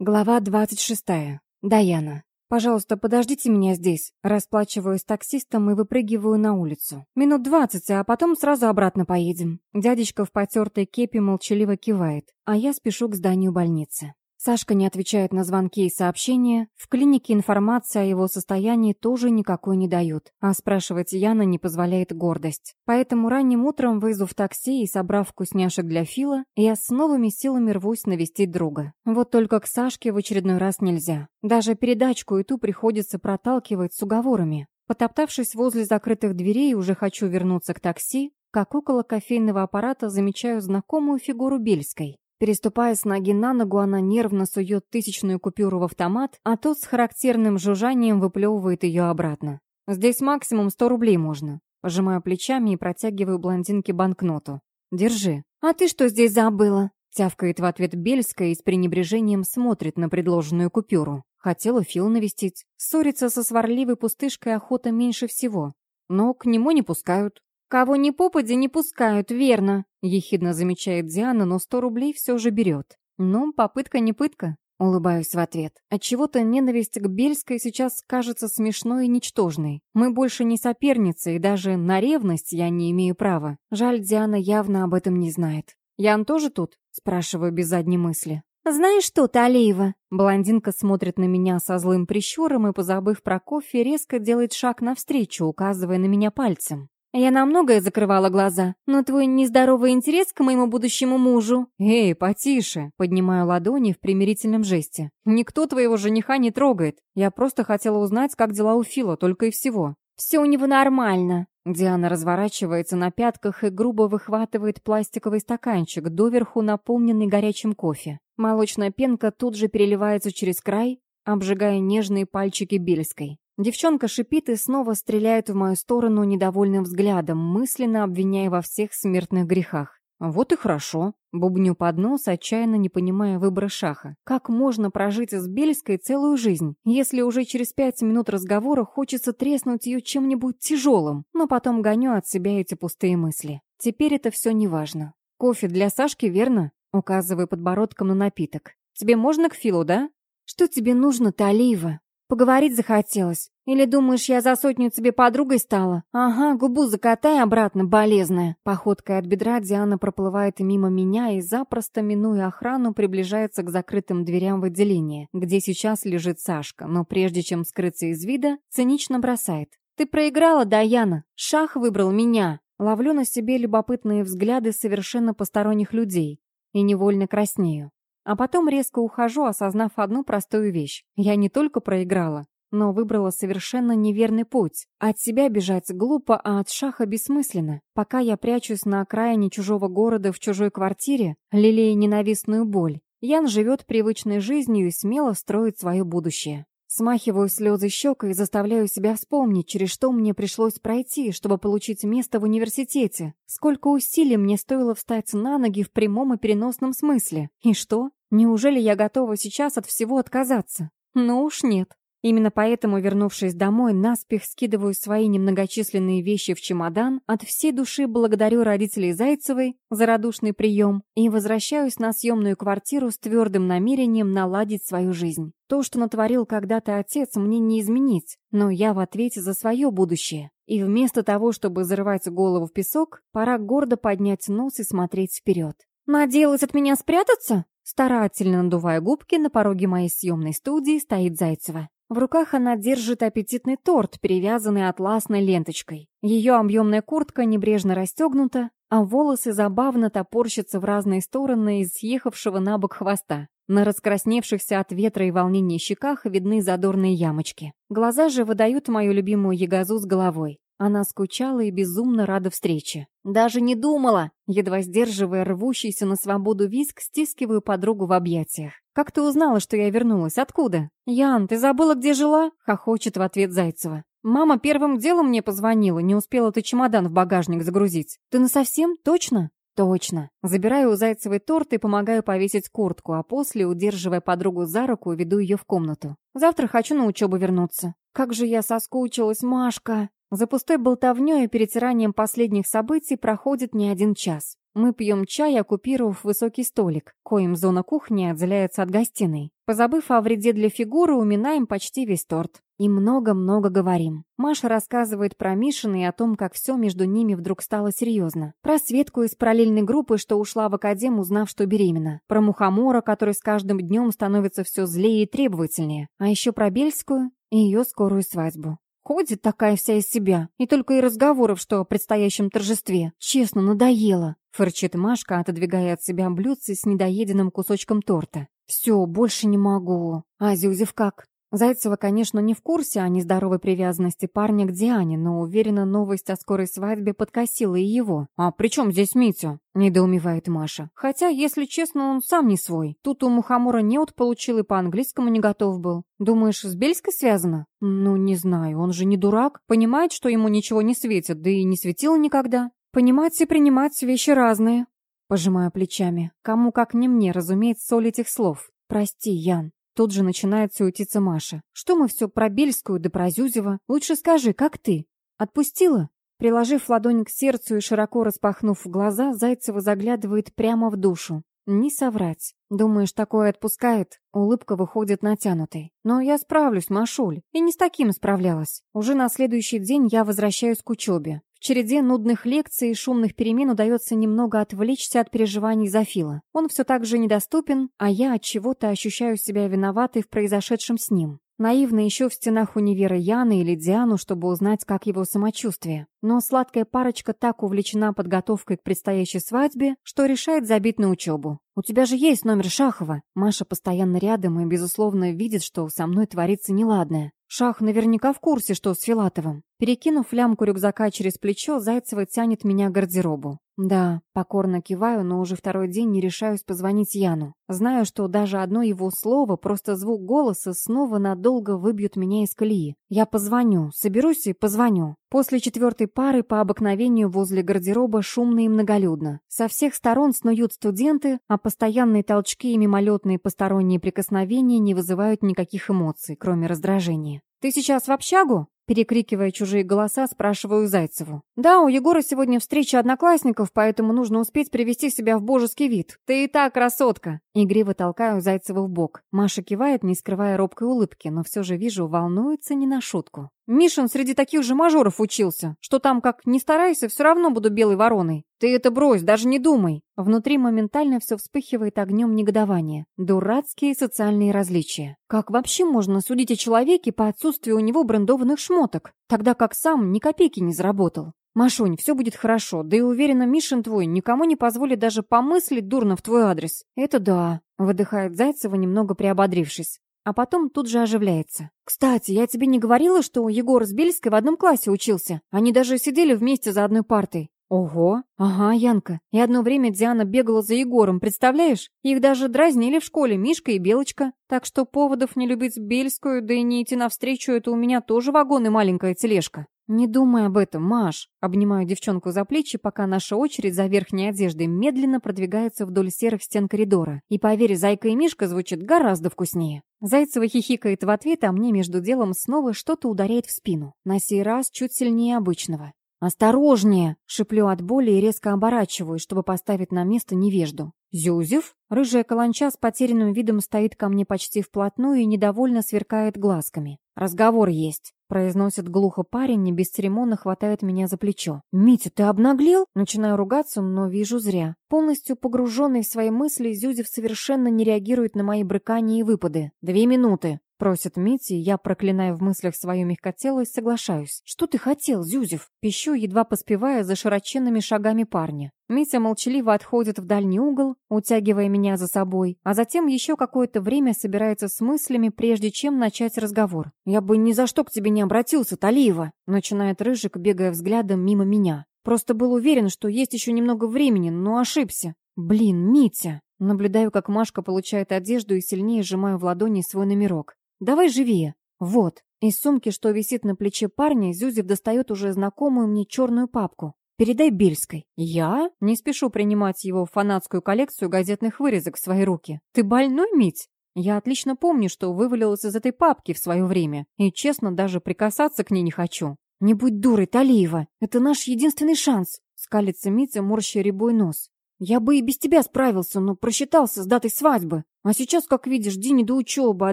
Глава 26. Даяна. «Пожалуйста, подождите меня здесь». Расплачиваюсь с таксистом и выпрыгиваю на улицу. Минут двадцать, а потом сразу обратно поедем. Дядечка в потертой кепи молчаливо кивает, а я спешу к зданию больницы. Сашка не отвечает на звонки и сообщения. В клинике информации о его состоянии тоже никакой не дают. А спрашивать Яна не позволяет гордость. Поэтому ранним утром, вызов такси и собрав вкусняшек для Фила, я с новыми силами рвусь навестить друга. Вот только к Сашке в очередной раз нельзя. Даже передачку и ту приходится проталкивать с уговорами. Потоптавшись возле закрытых дверей, уже хочу вернуться к такси, как около кофейного аппарата замечаю знакомую фигуру Бельской. Переступая с ноги на ногу, она нервно сует тысячную купюру в автомат, а тот с характерным жужжанием выплевывает ее обратно. «Здесь максимум сто рублей можно». Пожимаю плечами и протягиваю блондинке банкноту. «Держи». «А ты что здесь забыла?» Тявкает в ответ Бельская и с пренебрежением смотрит на предложенную купюру. Хотела Фил навестить. Ссориться со сварливой пустышкой охота меньше всего. Но к нему не пускают. «Кого ни попади, не пускают, верно», — ехидно замечает Диана, но сто рублей все же берет. «Ну, попытка не пытка», — улыбаюсь в ответ. Отчего-то ненависть к Бельской сейчас кажется смешной и ничтожной. Мы больше не соперницы, и даже на ревность я не имею права. Жаль, Диана явно об этом не знает. «Ян тоже тут?» — спрашиваю без задней мысли. «Знаешь что, Талиева?» Блондинка смотрит на меня со злым прищуром и, позабыв про кофе, резко делает шаг навстречу, указывая на меня пальцем. Я на многое закрывала глаза, но твой нездоровый интерес к моему будущему мужу... Эй, потише! Поднимаю ладони в примирительном жесте. Никто твоего жениха не трогает. Я просто хотела узнать, как дела у Фила, только и всего. Все у него нормально. Диана разворачивается на пятках и грубо выхватывает пластиковый стаканчик, доверху наполненный горячим кофе. Молочная пенка тут же переливается через край, обжигая нежные пальчики Бельской. Девчонка шипит и снова стреляет в мою сторону недовольным взглядом, мысленно обвиняя во всех смертных грехах. Вот и хорошо. Бубню под нос, отчаянно не понимая выбора шаха. Как можно прожить с Бельской целую жизнь, если уже через пять минут разговора хочется треснуть ее чем-нибудь тяжелым, но потом гоню от себя эти пустые мысли. Теперь это все не важно. Кофе для Сашки, верно? Указываю подбородком на напиток. Тебе можно к Филу, да? Что тебе нужно-то, Алиева? Поговорить захотелось. Или думаешь, я за сотню тебе подругой стала? Ага, губу закатай обратно, болезная. Походкой от бедра Диана проплывает мимо меня и запросто, минуя охрану, приближается к закрытым дверям в отделение, где сейчас лежит Сашка, но прежде чем скрыться из вида, цинично бросает. «Ты проиграла, Даяна. Шах выбрал меня». Ловлю на себе любопытные взгляды совершенно посторонних людей и невольно краснею. А потом резко ухожу, осознав одну простую вещь. Я не только проиграла, но выбрала совершенно неверный путь. От себя бежать глупо, а от шаха бессмысленно. Пока я прячусь на окраине чужого города в чужой квартире, лелея ненавистную боль, Ян живет привычной жизнью и смело строит свое будущее. Смахиваю слезы щекой и заставляю себя вспомнить, через что мне пришлось пройти, чтобы получить место в университете. Сколько усилий мне стоило встать на ноги в прямом и переносном смысле. И что? Неужели я готова сейчас от всего отказаться? Ну уж нет. Именно поэтому, вернувшись домой, наспех скидываю свои немногочисленные вещи в чемодан, от всей души благодарю родителей Зайцевой за радушный прием и возвращаюсь на съемную квартиру с твердым намерением наладить свою жизнь. То, что натворил когда-то отец, мне не изменить, но я в ответе за свое будущее. И вместо того, чтобы зарывать голову в песок, пора гордо поднять нос и смотреть вперед. «Надеялась от меня спрятаться?» Старательно надувая губки, на пороге моей съемной студии стоит Зайцева. В руках она держит аппетитный торт, перевязанный атласной ленточкой. Ее объемная куртка небрежно расстегнута, а волосы забавно топорщатся в разные стороны из съехавшего на бок хвоста. На раскрасневшихся от ветра и волнения щеках видны задорные ямочки. Глаза же выдают мою любимую ягозу с головой. Она скучала и безумно рада встрече. Даже не думала. Едва сдерживая рвущийся на свободу виск, стискиваю подругу в объятиях. «Как ты узнала, что я вернулась? Откуда?» «Ян, ты забыла, где жила?» — хохочет в ответ Зайцева. «Мама первым делом мне позвонила, не успела ты чемодан в багажник загрузить. Ты насовсем? Точно?» «Точно». Забираю у Зайцевой торт и помогаю повесить куртку, а после, удерживая подругу за руку, веду ее в комнату. «Завтра хочу на учебу вернуться». «Как же я соскучилась, Машка!» За пустой болтовнёй и перетиранием последних событий проходит не один час. Мы пьем чай, оккупировав высокий столик, коим зона кухни отделяется от гостиной. Позабыв о вреде для фигуры, уминаем почти весь торт. И много-много говорим. Маша рассказывает про Мишина и о том, как все между ними вдруг стало серьезно. Про Светку из параллельной группы, что ушла в академ, узнав, что беременна. Про Мухомора, который с каждым днем становится все злее и требовательнее. А еще про Бельскую и ее скорую свадьбу. Ходит такая вся из себя, и только и разговоров, что о предстоящем торжестве. Честно, надоело. Фырчит Машка, отодвигая от себя блюдце с недоеденным кусочком торта. «Все, больше не могу. А Зюзев как?» Зайцева, конечно, не в курсе о нездоровой привязанности парня к Диане, но уверена, новость о скорой свадьбе подкосила и его. «А при чем здесь Митя?» — недоумевает Маша. Хотя, если честно, он сам не свой. Тут у Мухомора неуд получил и по-английскому не готов был. Думаешь, с Бельской связано? Ну, не знаю, он же не дурак. Понимает, что ему ничего не светит, да и не светило никогда. Понимать и принимать вещи разные. Пожимаю плечами. Кому как не мне, разумеется, соль этих слов. Прости, Ян. Тут же начинает суетиться Маша. Что мы все про Бельскую да про Зюзева? Лучше скажи, как ты? Отпустила? Приложив ладонь к сердцу и широко распахнув глаза, Зайцева заглядывает прямо в душу. Не соврать. Думаешь, такое отпускает? Улыбка выходит натянутой. Но я справлюсь, Машуль. И не с таким справлялась. Уже на следующий день я возвращаюсь к учебе. В череде нудных лекций и шумных перемен удается немного отвлечься от переживаний за Фила. Он все так же недоступен, а я от чего-то ощущаю себя виноватой в произошедшем с ним. Наивно еще в стенах универа Яны или Диану, чтобы узнать, как его самочувствие. Но сладкая парочка так увлечена подготовкой к предстоящей свадьбе, что решает забить на учебу. «У тебя же есть номер Шахова!» Маша постоянно рядом и, безусловно, видит, что со мной творится неладное. Шах наверняка в курсе, что с Филатовым. Перекинув лямку рюкзака через плечо, Зайцева тянет меня к гардеробу. Да, покорно киваю, но уже второй день не решаюсь позвонить Яну. Знаю, что даже одно его слово, просто звук голоса, снова надолго выбьют меня из колеи. Я позвоню, соберусь и позвоню. После четвертой пары по обыкновению возле гардероба шумно и многолюдно. Со всех сторон снуют студенты, а постоянные толчки и мимолетные посторонние прикосновения не вызывают никаких эмоций, кроме раздражения. «Ты сейчас в общагу?» Перекрикивая чужие голоса, спрашиваю Зайцеву. «Да, у Егора сегодня встреча одноклассников, поэтому нужно успеть привести себя в божеский вид. Ты и так красотка!» Игриво толкаю Зайцеву в бок. Маша кивает, не скрывая робкой улыбки, но все же вижу, волнуется не на шутку. Мишин среди таких же мажоров учился, что там, как не старайся, все равно буду белой вороной. Ты это брось, даже не думай. Внутри моментально все вспыхивает огнем негодования. Дурацкие социальные различия. Как вообще можно судить о человеке по отсутствию у него брендованных шмоток, тогда как сам ни копейки не заработал? Машунь, все будет хорошо, да и уверена, Мишин твой никому не позволит даже помыслить дурно в твой адрес. Это да, выдыхает Зайцева, немного приободрившись а потом тут же оживляется. «Кстати, я тебе не говорила, что Егор с Бельской в одном классе учился? Они даже сидели вместе за одной партой». «Ого! Ага, Янка. И одно время Диана бегала за Егором, представляешь? Их даже дразнили в школе Мишка и Белочка. Так что поводов не любить Бельскую, да и не идти навстречу, это у меня тоже вагон и маленькая тележка». «Не думай об этом, Маш!» Обнимаю девчонку за плечи, пока наша очередь за верхней одеждой медленно продвигается вдоль серых стен коридора. И поверь, Зайка и Мишка звучит гораздо вкуснее. Зайцева хихикает в ответ, а мне между делом снова что-то ударяет в спину. На сей раз чуть сильнее обычного. «Осторожнее!» — шиплю от боли и резко оборачиваюсь, чтобы поставить на место невежду. «Зюзев?» Рыжая каланча с потерянным видом стоит ко мне почти вплотную и недовольно сверкает глазками. «Разговор есть», — произносит глухо парень и бесцеремонно хватает меня за плечо. «Митя, ты обнаглел?» Начинаю ругаться, но вижу зря. Полностью погруженный в свои мысли, Зюзев совершенно не реагирует на мои брыкания и выпады. «Две минуты», Просит Мити, я проклинаю в мыслях свою мягкотелость, соглашаюсь. «Что ты хотел, Зюзев?» Пищу, едва поспевая за широченными шагами парня. Митя молчаливо отходит в дальний угол, утягивая меня за собой, а затем еще какое-то время собирается с мыслями, прежде чем начать разговор. «Я бы ни за что к тебе не обратился, Талиева!» Начинает Рыжик, бегая взглядом мимо меня. «Просто был уверен, что есть еще немного времени, но ошибся. Блин, Митя!» Наблюдаю, как Машка получает одежду и сильнее сжимаю в ладони свой номерок. Давай живее. Вот. Из сумки, что висит на плече парня, Зюзев достает уже знакомую мне черную папку. Передай Бельской. Я? Не спешу принимать его фанатскую коллекцию газетных вырезок в свои руки. Ты больной, Мить? Я отлично помню, что вывалилась из этой папки в свое время, и, честно, даже прикасаться к ней не хочу. Не будь дурой, Талиева. Это наш единственный шанс. Скалится Митя, морща рябой нос. Я бы и без тебя справился, но просчитался с датой свадьбы. А сейчас, как видишь, день до учебы, а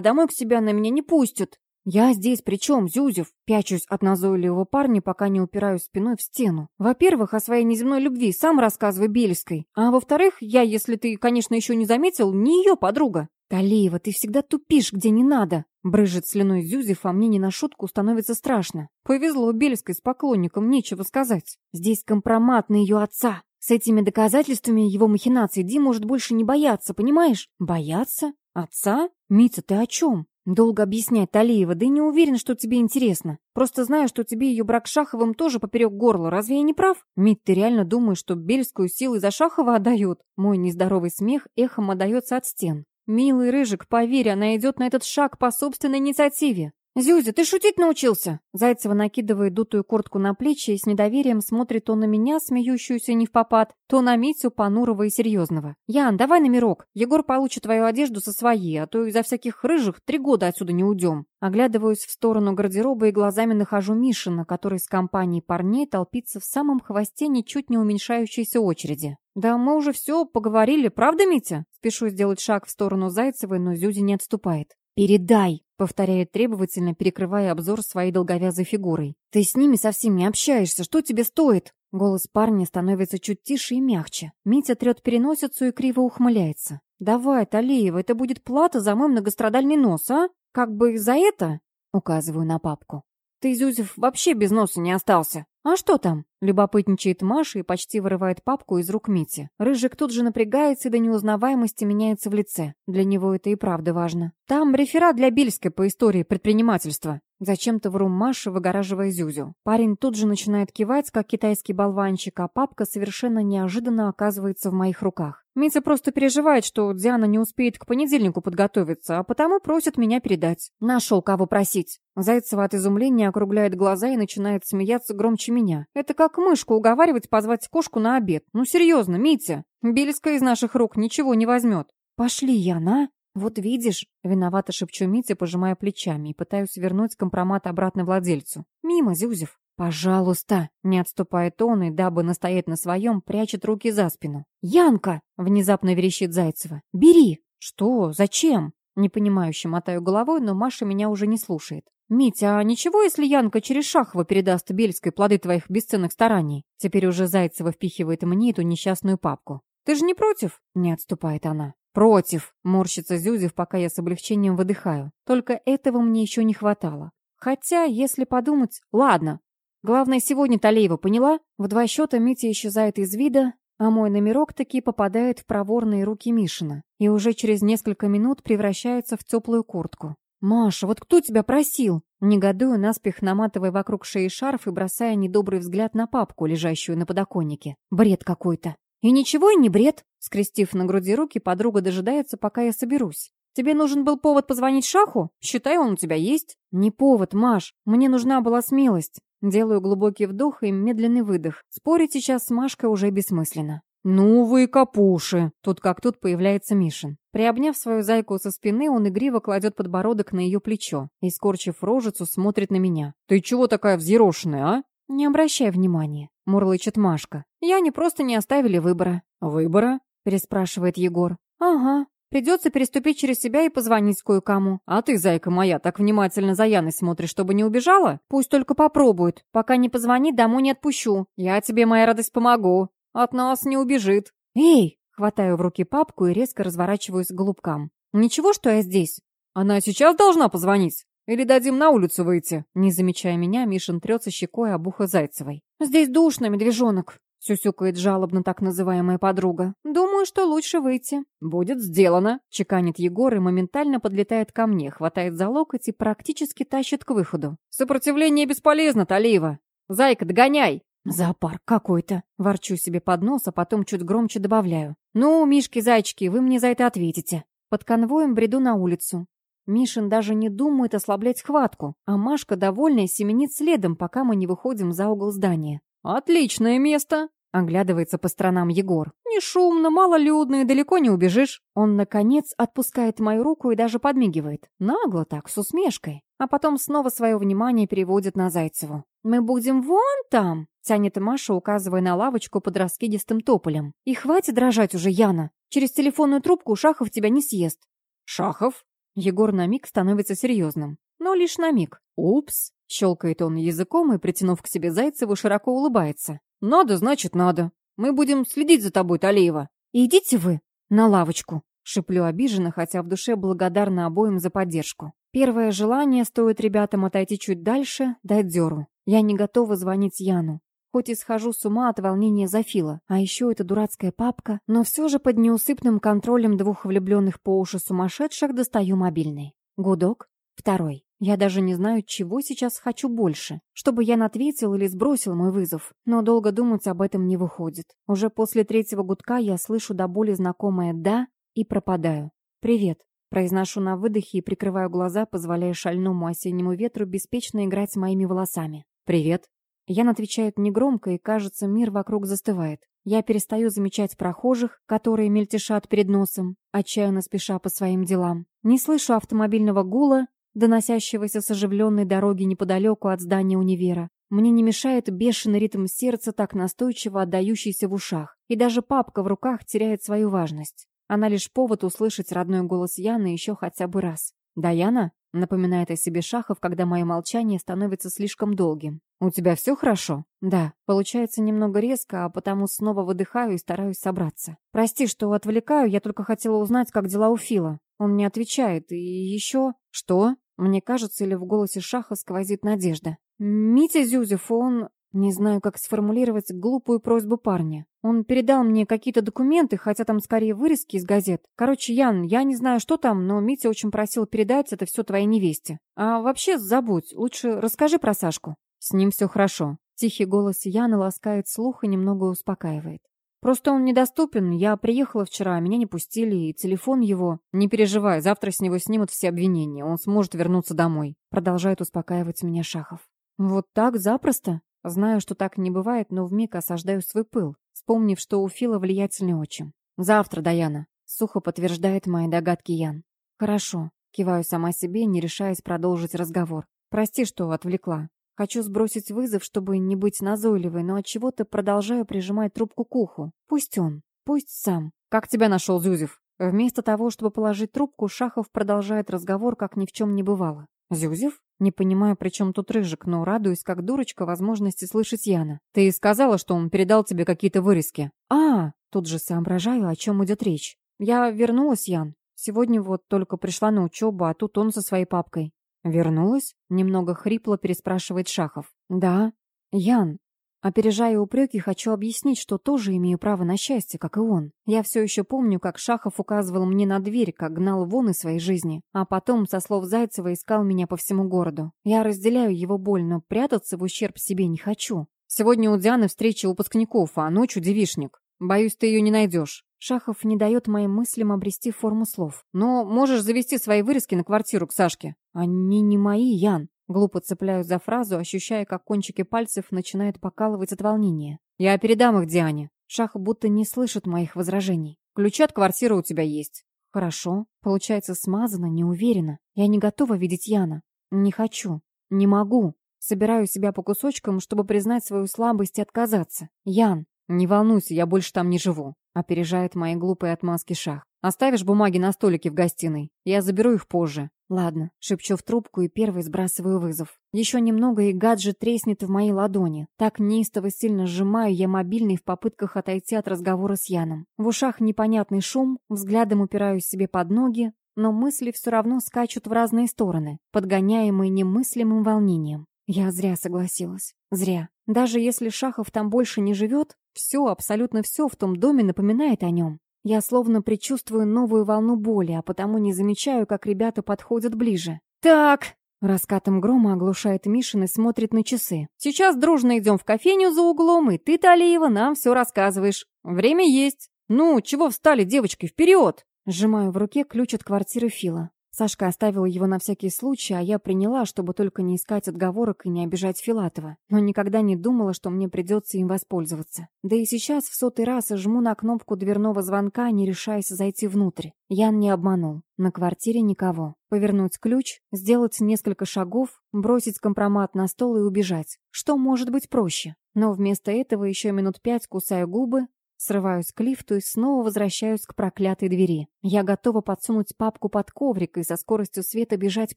домой к себя на меня не пустят. Я здесь при чем, Зюзев? Пячусь от назойливого парня, пока не упираюсь спиной в стену. Во-первых, о своей неземной любви сам рассказывай Бельской. А во-вторых, я, если ты, конечно, еще не заметил, не ее подруга. Талиева, ты всегда тупишь, где не надо. Брыжет слюной Зюзев, а мне не на шутку становится страшно. Повезло Бельской с поклонником, нечего сказать. Здесь компромат на ее отца. С этими доказательствами его махинаций Ди может больше не бояться, понимаешь? Бояться? Отца? Митя, ты о чем? Долго объяснять, Талиева, да и не уверен, что тебе интересно. Просто знаю, что тебе ее брак с Шаховым тоже поперек горла. Разве я не прав? Мит, ты реально думаешь, что Бельскую силой за Шахова отдают? Мой нездоровый смех эхом отдается от стен. Милый Рыжик, поверь, она идет на этот шаг по собственной инициативе. «Зюзя, ты шутить научился?» Зайцева накидывает дутую куртку на плечи и с недоверием смотрит то на меня, смеющуюся не в попад, то на Митю, понурого и серьезного. «Ян, давай номерок. Егор получит твою одежду со своей, а то из-за всяких рыжих три года отсюда не уйдем». Оглядываюсь в сторону гардероба и глазами нахожу Мишина, который с компанией парней толпится в самом хвосте ничуть не уменьшающейся очереди. «Да мы уже все поговорили, правда, Митя?» Спешу сделать шаг в сторону Зайцевой, но Зюзи не отступает. «Передай!» — повторяет требовательно, перекрывая обзор своей долговязой фигурой. «Ты с ними совсем не общаешься. Что тебе стоит?» Голос парня становится чуть тише и мягче. Митя трет переносицу и криво ухмыляется. «Давай, Талиева, это будет плата за мой многострадальный нос, а? Как бы за это?» Указываю на папку. «Ты, Зюзев, вообще без носа не остался. А что там?» Любопытничает Маша и почти вырывает папку из рук Мити. Рыжик тут же напрягается и до неузнаваемости меняется в лице. Для него это и правда важно. Там реферат для Бельской по истории предпринимательства. Зачем-то вру Маша, выгораживая Зюзю. Парень тут же начинает кивать, как китайский болванчик, а папка совершенно неожиданно оказывается в моих руках. Митя просто переживает, что Диана не успеет к понедельнику подготовиться, а потому просит меня передать. Нашел кого просить. Зайцева от изумления округляет глаза и начинает смеяться громче меня. Это как мышку уговаривать позвать кошку на обед. Ну серьезно, Митя. Бельска из наших рук ничего не возьмет. Пошли, Яна. Вот видишь, виновато шепчу Митя, пожимая плечами, и пытаюсь вернуть компромат обратно владельцу. Мимо, Зюзев. «Пожалуйста!» — не отступает он и, дабы настоять на своем, прячет руки за спину. «Янка!» — внезапно верещит Зайцева. «Бери!» «Что? Зачем?» Непонимающе мотаю головой, но Маша меня уже не слушает. «Митя, а ничего, если Янка через Шахова передаст Бельской плоды твоих бесценных стараний?» Теперь уже Зайцева впихивает мне эту несчастную папку. «Ты же не против?» — не отступает она. «Против!» — морщится Зюзев, пока я с облегчением выдыхаю. Только этого мне еще не хватало. Хотя, если подумать... Ладно, Главное, сегодня Талеева поняла? В два счета Митя исчезает из вида, а мой номерок таки попадает в проворные руки Мишина и уже через несколько минут превращается в теплую куртку. «Маша, вот кто тебя просил?» Негодую, наспех наматывая вокруг шеи шарф и бросая недобрый взгляд на папку, лежащую на подоконнике. Бред какой-то. И ничего и не бред. Скрестив на груди руки, подруга дожидается, пока я соберусь. Тебе нужен был повод позвонить Шаху? Считай, он у тебя есть. Не повод, Маш. Мне нужна была смелость. Делаю глубокий вдох и медленный выдох. Спорить сейчас с Машкой уже бессмысленно. «Ну вы капуши!» Тут как тут появляется Мишин. Приобняв свою зайку со спины, он игриво кладет подбородок на ее плечо и, скорчив рожицу, смотрит на меня. «Ты чего такая взъерошенная, а?» «Не обращай внимания», — мурлычет Машка. «Я не просто не оставили выбора». «Выбора?» — переспрашивает Егор. «Ага. Придется переступить через себя и позвонить кое-кому. А ты, зайка моя, так внимательно за Яной смотришь, чтобы не убежала? Пусть только попробует. Пока не позвонит, домой не отпущу. Я тебе, моя радость, помогу. От нас не убежит. Эй! Хватаю в руки папку и резко разворачиваюсь к голубкам. Ничего, что я здесь? Она сейчас должна позвонить? Или дадим на улицу выйти?» Не замечая меня, Мишин трется щекой об ухо Зайцевой. «Здесь душно, медвежонок. Сюсюкает жалобно так называемая подруга. «Думаю, что лучше выйти». «Будет сделано», — чеканит Егор и моментально подлетает ко мне, хватает за локоть и практически тащит к выходу. «Сопротивление бесполезно, Талиева. Зайка, догоняй!» «Зоопарк какой-то!» — ворчу себе под нос, а потом чуть громче добавляю. «Ну, мишки-зайчики, вы мне за это ответите». Под конвоем бреду на улицу. Мишин даже не думает ослаблять хватку, а Машка, довольная, семенит следом, пока мы не выходим за угол здания. «Отличное место!» Оглядывается по сторонам Егор. «Не шумно, малолюдно и далеко не убежишь». Он, наконец, отпускает мою руку и даже подмигивает. Нагло так, с усмешкой. А потом снова свое внимание переводит на Зайцеву. «Мы будем вон там!» Тянет Маша, указывая на лавочку под раскидистым тополем. «И хватит дрожать уже, Яна! Через телефонную трубку Шахов тебя не съест!» «Шахов?» Егор на миг становится серьезным. Но лишь на миг. «Упс!» — щелкает он языком и, притянув к себе Зайцеву, широко улыбается. «Надо, значит, надо. Мы будем следить за тобой, Талиева». «Идите вы на лавочку!» Шиплю обиженно, хотя в душе благодарна обоим за поддержку. Первое желание, стоит ребятам отойти чуть дальше, дать дёру. Я не готова звонить Яну. Хоть и схожу с ума от волнения за Фила, а еще эта дурацкая папка, но все же под неусыпным контролем двух влюбленных по уши сумасшедших достаю мобильный. Гудок. Второй. Я даже не знаю, чего сейчас хочу больше. Чтобы Ян ответил или сбросил мой вызов. Но долго думать об этом не выходит. Уже после третьего гудка я слышу до боли знакомое «да» и пропадаю. «Привет». Произношу на выдохе и прикрываю глаза, позволяя шальному осеннему ветру беспечно играть с моими волосами. «Привет». Ян отвечает негромко, и, кажется, мир вокруг застывает. Я перестаю замечать прохожих, которые мельтешат перед носом, отчаянно спеша по своим делам. Не слышу автомобильного гула, доносящегося с оживленной дороги неподалеку от здания универа. Мне не мешает бешеный ритм сердца, так настойчиво отдающийся в ушах. И даже папка в руках теряет свою важность. Она лишь повод услышать родной голос Яны еще хотя бы раз. «Даяна?» — напоминает о себе Шахов, когда мое молчание становится слишком долгим. «У тебя все хорошо?» «Да». Получается немного резко, а потому снова выдыхаю и стараюсь собраться. «Прости, что отвлекаю, я только хотела узнать, как дела у Фила». Он не отвечает. И еще... «Что?» Мне кажется, или в голосе Шаха сквозит надежда. «Митя Зюзев, он...» Не знаю, как сформулировать глупую просьбу парня. Он передал мне какие-то документы, хотя там скорее вырезки из газет. Короче, Ян, я не знаю, что там, но Митя очень просил передать это все твоей невесте. А вообще забудь, лучше расскажи про Сашку. С ним все хорошо. Тихий голос Яны ласкает слух и немного успокаивает. Просто он недоступен. Я приехала вчера, меня не пустили, и телефон его... Не переживай, завтра с него снимут все обвинения. Он сможет вернуться домой. Продолжает успокаивать меня Шахов. Вот так запросто? Знаю, что так не бывает, но вмиг осаждаю свой пыл, вспомнив, что у Фила влиятельный отчим. «Завтра, Даяна», — сухо подтверждает мои догадки Ян. «Хорошо», — киваю сама себе, не решаясь продолжить разговор. «Прости, что отвлекла. Хочу сбросить вызов, чтобы не быть назойливой, но от чего то продолжаю прижимать трубку к уху. Пусть он, пусть сам. Как тебя нашел Зюзев?» Вместо того, чтобы положить трубку, Шахов продолжает разговор, как ни в чем не бывало. «Зюзев?» Не понимаю, при чем тут Рыжик, но радуюсь, как дурочка, возможности слышать Яна. «Ты сказала, что он передал тебе какие-то вырезки?» «А!» Тут же соображаю, о чем идет речь. «Я вернулась, Ян. Сегодня вот только пришла на учебу, а тут он со своей папкой». «Вернулась?» Немного хрипло переспрашивает Шахов. «Да. Ян, Опережая упреки, хочу объяснить, что тоже имею право на счастье, как и он. Я все еще помню, как Шахов указывал мне на дверь, как гнал вон из своей жизни, а потом, со слов Зайцева, искал меня по всему городу. Я разделяю его боль, но прятаться в ущерб себе не хочу. Сегодня у Дианы встреча выпускников, а ночью девишник. Боюсь, ты ее не найдешь. Шахов не дает моим мыслям обрести форму слов. Но можешь завести свои вырезки на квартиру к Сашке. Они не мои, Ян. Глупо цепляюсь за фразу, ощущая, как кончики пальцев начинают покалывать от волнения. «Я передам их Диане». Шах будто не слышит моих возражений. «Ключи от квартиры у тебя есть». «Хорошо. Получается, смазано, не уверена. Я не готова видеть Яна. Не хочу. Не могу. Собираю себя по кусочкам, чтобы признать свою слабость и отказаться. Ян, не волнуйся, я больше там не живу», — опережает мои глупые отмазки Шах. «Оставишь бумаги на столике в гостиной. Я заберу их позже. Ладно, шепчу в трубку и первый сбрасываю вызов. Еще немного, и гаджет треснет в моей ладони. Так неистово сильно сжимаю я мобильный в попытках отойти от разговора с Яном. В ушах непонятный шум, взглядом упираюсь себе под ноги, но мысли все равно скачут в разные стороны, подгоняемые немыслимым волнением. Я зря согласилась. Зря. Даже если Шахов там больше не живет, все, абсолютно все в том доме напоминает о нем. Я словно предчувствую новую волну боли, а потому не замечаю, как ребята подходят ближе. «Так!» Раскатом грома оглушает Мишин и смотрит на часы. «Сейчас дружно идем в кофейню за углом, и ты, Талиева, нам все рассказываешь. Время есть. Ну, чего встали, девочки, вперед!» Сжимаю в руке ключ от квартиры Фила. Сашка оставила его на всякий случай, а я приняла, чтобы только не искать отговорок и не обижать Филатова. Но никогда не думала, что мне придется им воспользоваться. Да и сейчас в сотый раз жму на кнопку дверного звонка, не решаясь зайти внутрь. Ян не обманул. На квартире никого. Повернуть ключ, сделать несколько шагов, бросить компромат на стол и убежать. Что может быть проще? Но вместо этого еще минут пять кусаю губы, Срываюсь к лифту и снова возвращаюсь к проклятой двери. Я готова подсунуть папку под коврик и со скоростью света бежать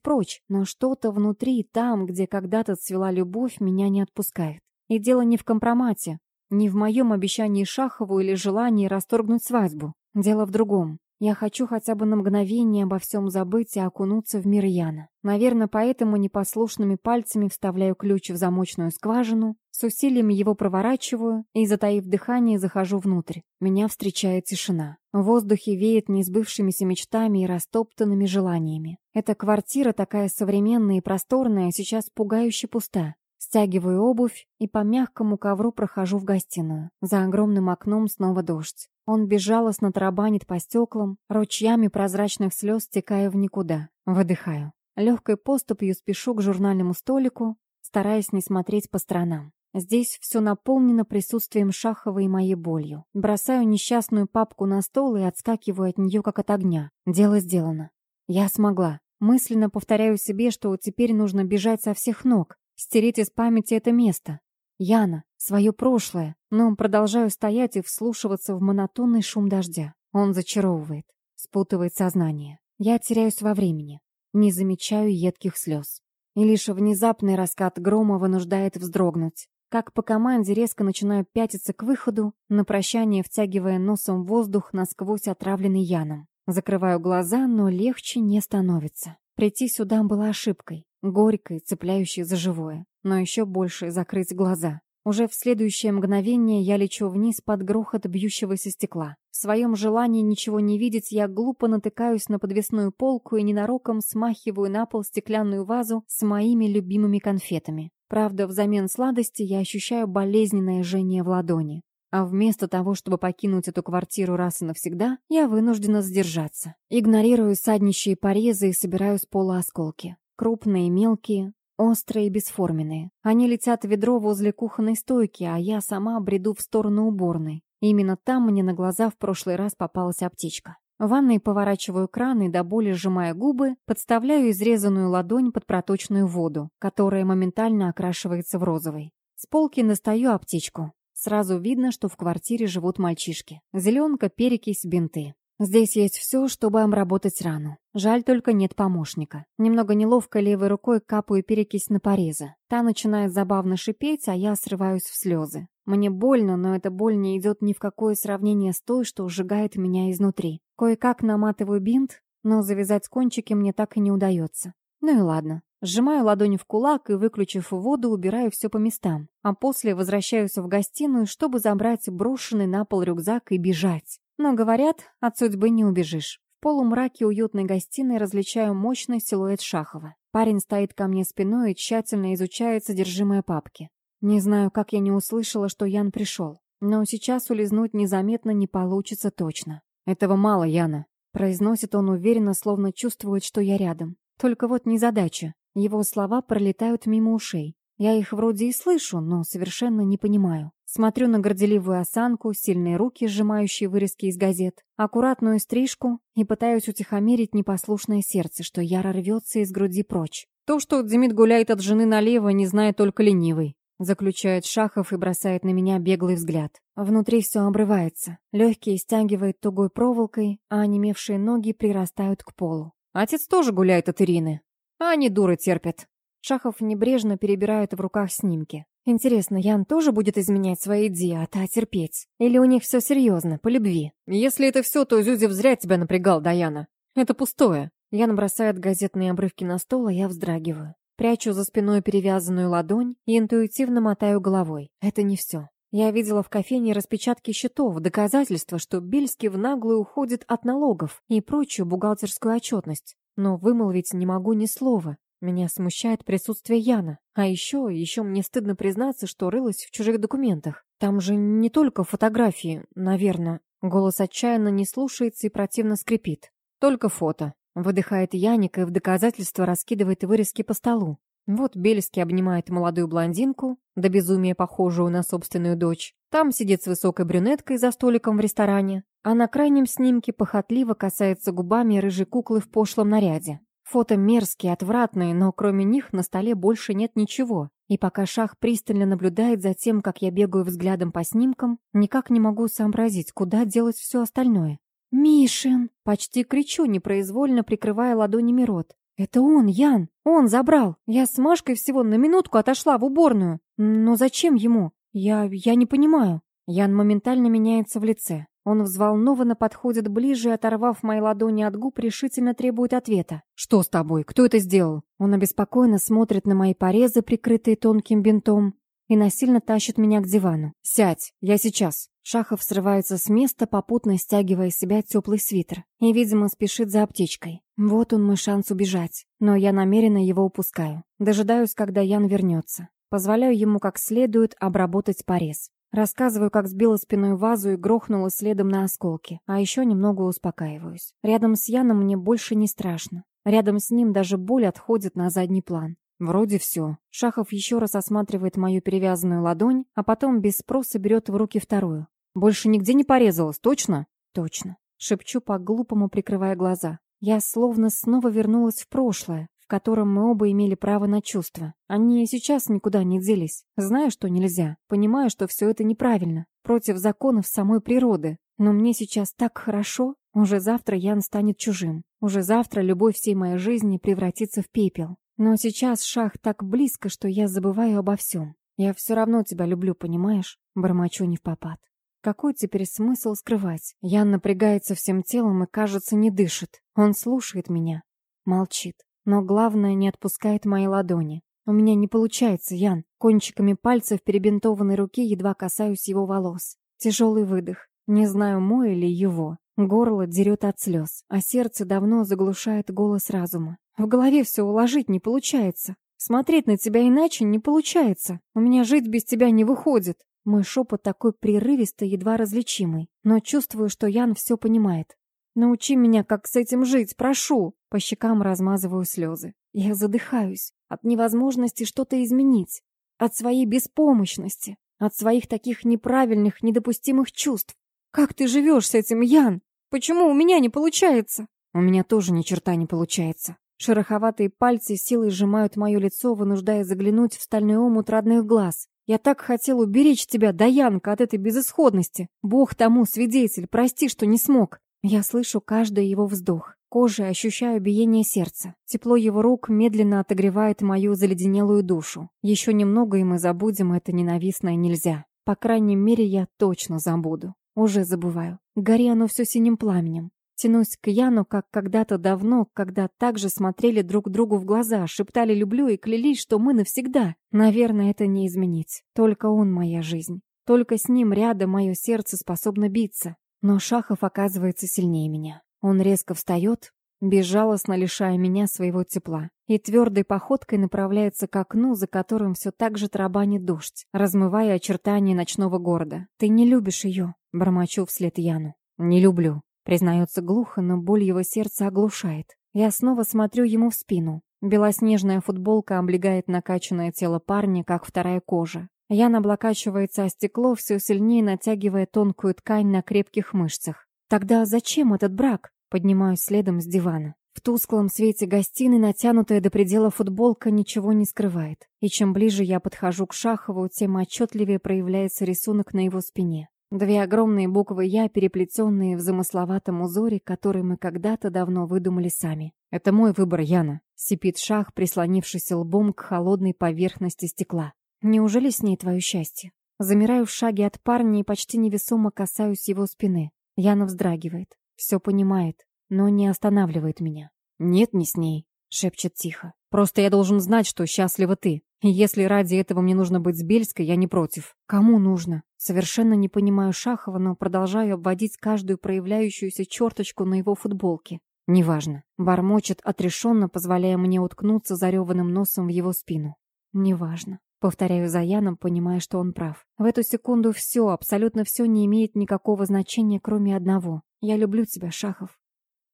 прочь, но что-то внутри, там, где когда-то цвела любовь, меня не отпускает. И дело не в компромате, не в моем обещании Шахову или желании расторгнуть свадьбу. Дело в другом. Я хочу хотя бы на мгновение обо всем забыть и окунуться в мир Яна. Наверное, поэтому непослушными пальцами вставляю ключ в замочную скважину, с усилием его проворачиваю и, затаив дыхание, захожу внутрь. Меня встречает тишина. В воздухе веет несбывшимися мечтами и растоптанными желаниями. Эта квартира такая современная и просторная, сейчас пугающе пуста. Стягиваю обувь и по мягкому ковру прохожу в гостиную. За огромным окном снова дождь. Он безжалостно тарабанит по стеклам, ручьями прозрачных слез стекая в никуда. Выдыхаю. Легкой поступью спешу к журнальному столику, стараясь не смотреть по сторонам. Здесь все наполнено присутствием Шахова и моей болью. Бросаю несчастную папку на стол и отскакиваю от нее, как от огня. Дело сделано. Я смогла. Мысленно повторяю себе, что теперь нужно бежать со всех ног, стереть из памяти это место. Яна, свое прошлое, но продолжаю стоять и вслушиваться в монотонный шум дождя. Он зачаровывает, спутывает сознание. Я теряюсь во времени, не замечаю едких слез. И лишь внезапный раскат грома вынуждает вздрогнуть. Как по команде резко начинаю пятиться к выходу, на прощание втягивая носом воздух насквозь отравленный Яном. Закрываю глаза, но легче не становится. Прийти сюда было ошибкой, горькой, цепляющей за живое но еще больше закрыть глаза. Уже в следующее мгновение я лечу вниз под грохот бьющегося стекла. В своем желании ничего не видеть, я глупо натыкаюсь на подвесную полку и ненароком смахиваю на пол стеклянную вазу с моими любимыми конфетами. Правда, взамен сладости я ощущаю болезненное жжение в ладони. А вместо того, чтобы покинуть эту квартиру раз и навсегда, я вынуждена сдержаться. Игнорирую саднищие порезы и собираю с пола осколки. Крупные, мелкие, Острые и бесформенные. Они летят в ведро возле кухонной стойки, а я сама бреду в сторону уборной. Именно там мне на глаза в прошлый раз попалась аптечка. В ванной поворачиваю кран и до боли сжимая губы, подставляю изрезанную ладонь под проточную воду, которая моментально окрашивается в розовый. С полки достаю аптечку. Сразу видно, что в квартире живут мальчишки. Зеленка, перекись, бинты. Здесь есть все, чтобы обработать рану. Жаль, только нет помощника. Немного неловко левой рукой капаю перекись на порезы. Та начинает забавно шипеть, а я срываюсь в слезы. Мне больно, но эта боль не идет ни в какое сравнение с той, что сжигает меня изнутри. Кое-как наматываю бинт, но завязать кончики мне так и не удается. Ну и ладно. Сжимаю ладонь в кулак и, выключив воду, убираю все по местам. А после возвращаюсь в гостиную, чтобы забрать брошенный на пол рюкзак и бежать. Но, говорят, от судьбы не убежишь. В полумраке уютной гостиной различаю мощный силуэт Шахова. Парень стоит ко мне спиной и тщательно изучает содержимое папки. Не знаю, как я не услышала, что Ян пришел. Но сейчас улизнуть незаметно не получится точно. «Этого мало, Яна», — произносит он уверенно, словно чувствует, что я рядом. Только вот незадача. Его слова пролетают мимо ушей. Я их вроде и слышу, но совершенно не понимаю. Смотрю на горделивую осанку, сильные руки, сжимающие вырезки из газет, аккуратную стрижку и пытаюсь утихомирить непослушное сердце, что яро рвется из груди прочь. То, что Демид гуляет от жены налево, не знает только ленивый. Заключает Шахов и бросает на меня беглый взгляд. Внутри все обрывается. Легкие стягивает тугой проволокой, а онемевшие ноги прирастают к полу. Отец тоже гуляет от Ирины. А они дуры терпят. Шахов небрежно перебирает в руках снимки. Интересно, Ян тоже будет изменять свои идеи, а та терпеть? Или у них все серьезно, по любви? Если это все, то Зюзев зря тебя напрягал, Даяна. Это пустое. Ян бросает газетные обрывки на стол, а я вздрагиваю. Прячу за спиной перевязанную ладонь и интуитивно мотаю головой. Это не все. Я видела в кофейне распечатки счетов, доказательства, что Бельский в наглую уходит от налогов и прочую бухгалтерскую отчетность. Но вымолвить не могу ни слова. Меня смущает присутствие Яна. А еще, еще мне стыдно признаться, что рылась в чужих документах. Там же не только фотографии, наверное. Голос отчаянно не слушается и противно скрипит. Только фото. Выдыхает Яник и в доказательство раскидывает вырезки по столу. Вот Бельский обнимает молодую блондинку, до безумия похожую на собственную дочь. Там сидит с высокой брюнеткой за столиком в ресторане, а на крайнем снимке похотливо касается губами рыжей куклы в пошлом наряде. Фото мерзкие, отвратные, но кроме них на столе больше нет ничего. И пока Шах пристально наблюдает за тем, как я бегаю взглядом по снимкам, никак не могу сообразить, куда делать все остальное. «Мишин!» — почти кричу, непроизвольно прикрывая ладонями рот. «Это он, Ян! Он забрал! Я с Машкой всего на минутку отошла в уборную. Но зачем ему? Я... я не понимаю». Ян моментально меняется в лице. Он взволнованно подходит ближе и, оторвав мои ладони от губ, решительно требует ответа. «Что с тобой? Кто это сделал?» Он обеспокоенно смотрит на мои порезы, прикрытые тонким бинтом, и насильно тащит меня к дивану. «Сядь, я сейчас». Шахов срывается с места, попутно стягивая с себя теплый свитер. И, видимо, спешит за аптечкой. Вот он мой шанс убежать. Но я намеренно его упускаю. Дожидаюсь, когда Ян вернется. Позволяю ему как следует обработать порез. Рассказываю, как сбила спиной вазу и грохнула следом на осколки, а еще немного успокаиваюсь. Рядом с Яном мне больше не страшно. Рядом с ним даже боль отходит на задний план. Вроде все. Шахов еще раз осматривает мою перевязанную ладонь, а потом без спроса берет в руки вторую. Больше нигде не порезалась, точно? Точно. Шепчу по-глупому, прикрывая глаза. Я словно снова вернулась в прошлое, котором мы оба имели право на чувства. Они сейчас никуда не делись. Знаю, что нельзя. Понимаю, что все это неправильно. Против законов самой природы. Но мне сейчас так хорошо. Уже завтра Ян станет чужим. Уже завтра любовь всей моей жизни превратится в пепел. Но сейчас шах так близко, что я забываю обо всем. Я все равно тебя люблю, понимаешь? Бормочу не в попад. Какой теперь смысл скрывать? Ян напрягается всем телом и, кажется, не дышит. Он слушает меня. Молчит. Но главное, не отпускает мои ладони. У меня не получается, Ян. Кончиками пальцев перебинтованной руки едва касаюсь его волос. Тяжелый выдох. Не знаю, мой или его. Горло дерет от слез, а сердце давно заглушает голос разума. В голове все уложить не получается. Смотреть на тебя иначе не получается. У меня жить без тебя не выходит. Мой шепот такой прерывистый, едва различимый. Но чувствую, что Ян все понимает. Научи меня, как с этим жить, прошу. По щекам размазываю слезы. Я задыхаюсь от невозможности что-то изменить, от своей беспомощности, от своих таких неправильных, недопустимых чувств. Как ты живешь с этим, Ян? Почему у меня не получается? У меня тоже ни черта не получается. Шероховатые пальцы силой сжимают мое лицо, вынуждая заглянуть в стальной омут родных глаз. Я так хотел уберечь тебя, Даянка, от этой безысходности. Бог тому свидетель, прости, что не смог. Я слышу каждый его вздох. Кожей ощущаю биение сердца. Тепло его рук медленно отогревает мою заледенелую душу. Еще немного, и мы забудем это ненавистное нельзя. По крайней мере, я точно забуду. Уже забываю. Гори оно все синим пламенем. Тянусь к Яну, как когда-то давно, когда также смотрели друг другу в глаза, шептали «люблю» и клялись, что мы навсегда. Наверное, это не изменить. Только он моя жизнь. Только с ним рядом мое сердце способно биться. Но Шахов оказывается сильнее меня. Он резко встает, безжалостно лишая меня своего тепла, и твердой походкой направляется к окну, за которым все так же тарабанит дождь, размывая очертания ночного города. «Ты не любишь ее», — бормочу вслед Яну. «Не люблю», — признается глухо, но боль его сердца оглушает. Я снова смотрю ему в спину. Белоснежная футболка облегает накачанное тело парня, как вторая кожа. Ян облокачивается о стекло, все сильнее натягивая тонкую ткань на крепких мышцах. Тогда зачем этот брак? Поднимаюсь следом с дивана. В тусклом свете гостиной натянутая до предела футболка ничего не скрывает. И чем ближе я подхожу к Шахову, тем отчетливее проявляется рисунок на его спине. Две огромные буквы «Я», переплетенные в замысловатом узоре, который мы когда-то давно выдумали сами. «Это мой выбор, Яна», — сипит Шах, прислонившись лбом к холодной поверхности стекла. Неужели с ней твое счастье? Замираю в шаге от парня и почти невесомо касаюсь его спины. Яна вздрагивает. Все понимает, но не останавливает меня. «Нет, не с ней», — шепчет тихо. «Просто я должен знать, что счастлива ты. И если ради этого мне нужно быть с Бельской, я не против». «Кому нужно?» Совершенно не понимаю Шахова, но продолжаю обводить каждую проявляющуюся черточку на его футболке. «Неважно». Бормочет отрешенно, позволяя мне уткнуться зареванным носом в его спину. «Неважно». Повторяю за Яном, понимая, что он прав. В эту секунду все, абсолютно все не имеет никакого значения, кроме одного. Я люблю тебя, Шахов.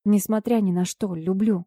Несмотря ни на что, люблю.